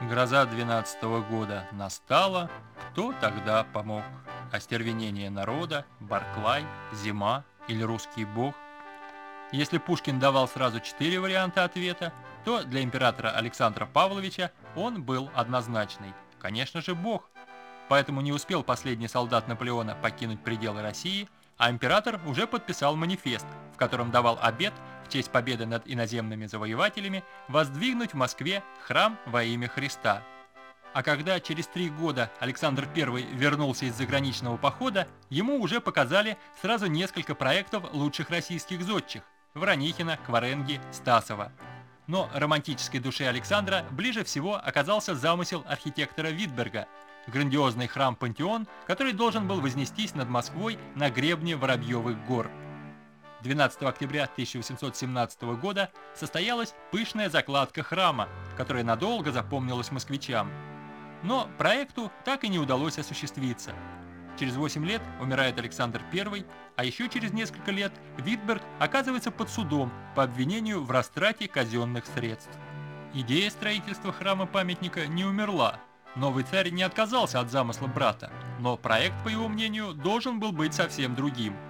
Гроза двенадцатого года настала, кто тогда помог? Остервенение народа, Барклай, зима или русский бог? Если Пушкин давал сразу четыре варианта ответа, то для императора Александра Павловича он был однозначный. Конечно же, бог. Поэтому не успел последний солдат Наполеона покинуть пределы России, а император уже подписал манифест, в котором давал обет в честь победы над иноземными завоевателями воздвигнуть в Москве храм во имя Христа. А когда через три года Александр I вернулся из заграничного похода, ему уже показали сразу несколько проектов лучших российских зодчих – Вранихина, Кваренги, Стасова. Но романтической душе Александра ближе всего оказался замысел архитектора Витберга – грандиозный храм-пантеон, который должен был вознестись над Москвой на гребне Воробьевых гор – 12 октября 1817 года состоялась пышная закладка храма, которая надолго запомнилась москвичам. Но проекту так и не удалось осуществиться. Через 8 лет умирает Александр I, а еще через несколько лет Витберг оказывается под судом по обвинению в растрате казенных средств. Идея строительства храма-памятника не умерла. Новый царь не отказался от замысла брата, но проект, по его мнению, должен был быть совсем другим –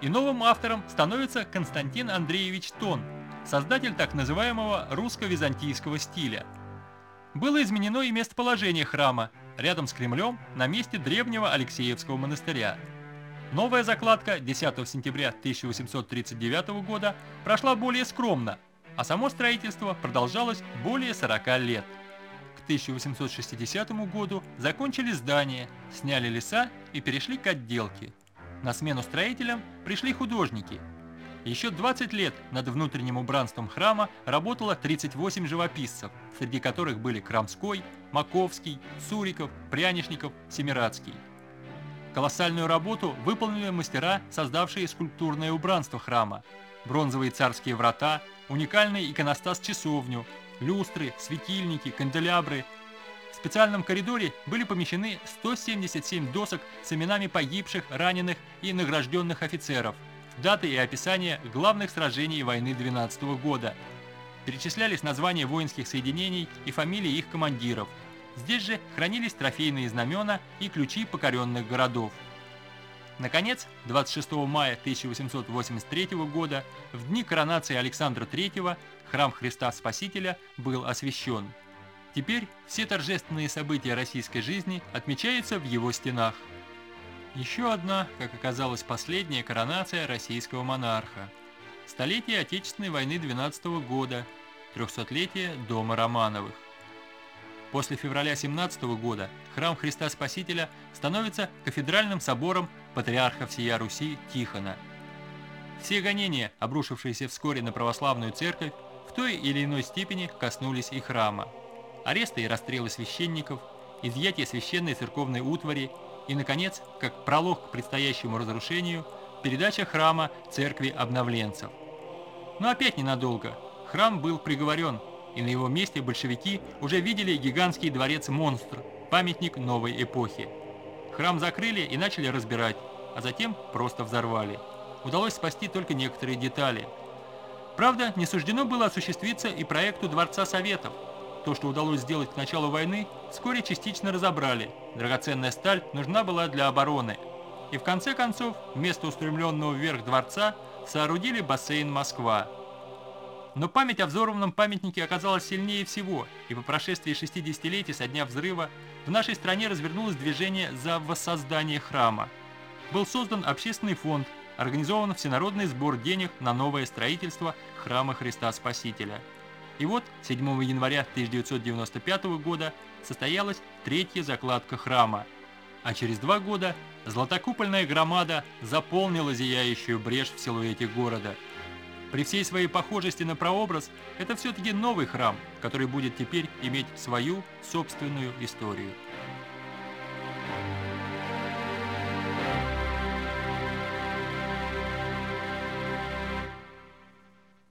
и новым автором становится Константин Андреевич Тон, создатель так называемого русско-византийского стиля. Было изменено и местоположение храма, рядом с Кремлем, на месте древнего Алексеевского монастыря. Новая закладка 10 сентября 1839 года прошла более скромно, а само строительство продолжалось более 40 лет. К 1860 году закончили здание, сняли леса и перешли к отделке – на смену строителям пришли художники. Еще 20 лет над внутренним убранством храма работало 38 живописцев, среди которых были Крамской, Маковский, Суриков, Прянишников, Семирадский. Колоссальную работу выполнили мастера, создавшие скульптурное убранство храма. Бронзовые царские врата, уникальный иконостас-часовню, люстры, светильники, канделябры, специальном коридоре были помещены 177 досок с именами погибших, раненых и награжденных офицеров, даты и описания главных сражений войны 12 года. Перечислялись названия воинских соединений и фамилии их командиров. Здесь же хранились трофейные знамена и ключи покоренных городов. Наконец, 26 мая 1883 года, в дни коронации Александра III, храм Христа Спасителя был освящен. Теперь все торжественные события российской жизни отмечаются в его стенах. Еще одна, как оказалось, последняя коронация российского монарха. Столетие Отечественной войны 12 года, 300-летие Дома Романовых. После февраля 17 года храм Христа Спасителя становится кафедральным собором патриарха всея Руси Тихона. Все гонения, обрушившиеся вскоре на православную церковь, в той или иной степени коснулись и храма аресты и расстрелы священников, изъятие священной церковной утвари и, наконец, как пролог к предстоящему разрушению, передача храма церкви обновленцев. Но опять ненадолго. Храм был приговорен, и на его месте большевики уже видели гигантский дворец-монстр, памятник новой эпохи. Храм закрыли и начали разбирать, а затем просто взорвали. Удалось спасти только некоторые детали. Правда, не суждено было осуществиться и проекту Дворца Советов, то, что удалось сделать к началу войны, вскоре частично разобрали. Драгоценная сталь нужна была для обороны. И в конце концов, вместо устремленного вверх дворца соорудили бассейн «Москва». Но память о взорванном памятнике оказалась сильнее всего, и по прошествии 60-летий со дня взрыва в нашей стране развернулось движение за воссоздание храма. Был создан общественный фонд, организован всенародный сбор денег на новое строительство храма Христа Спасителя – и вот 7 января 1995 года состоялась третья закладка храма, а через два года златокупольная громада заполнила зияющую брешь в силуэте города. При всей своей похожести на прообраз, это все-таки новый храм, который будет теперь иметь свою собственную историю.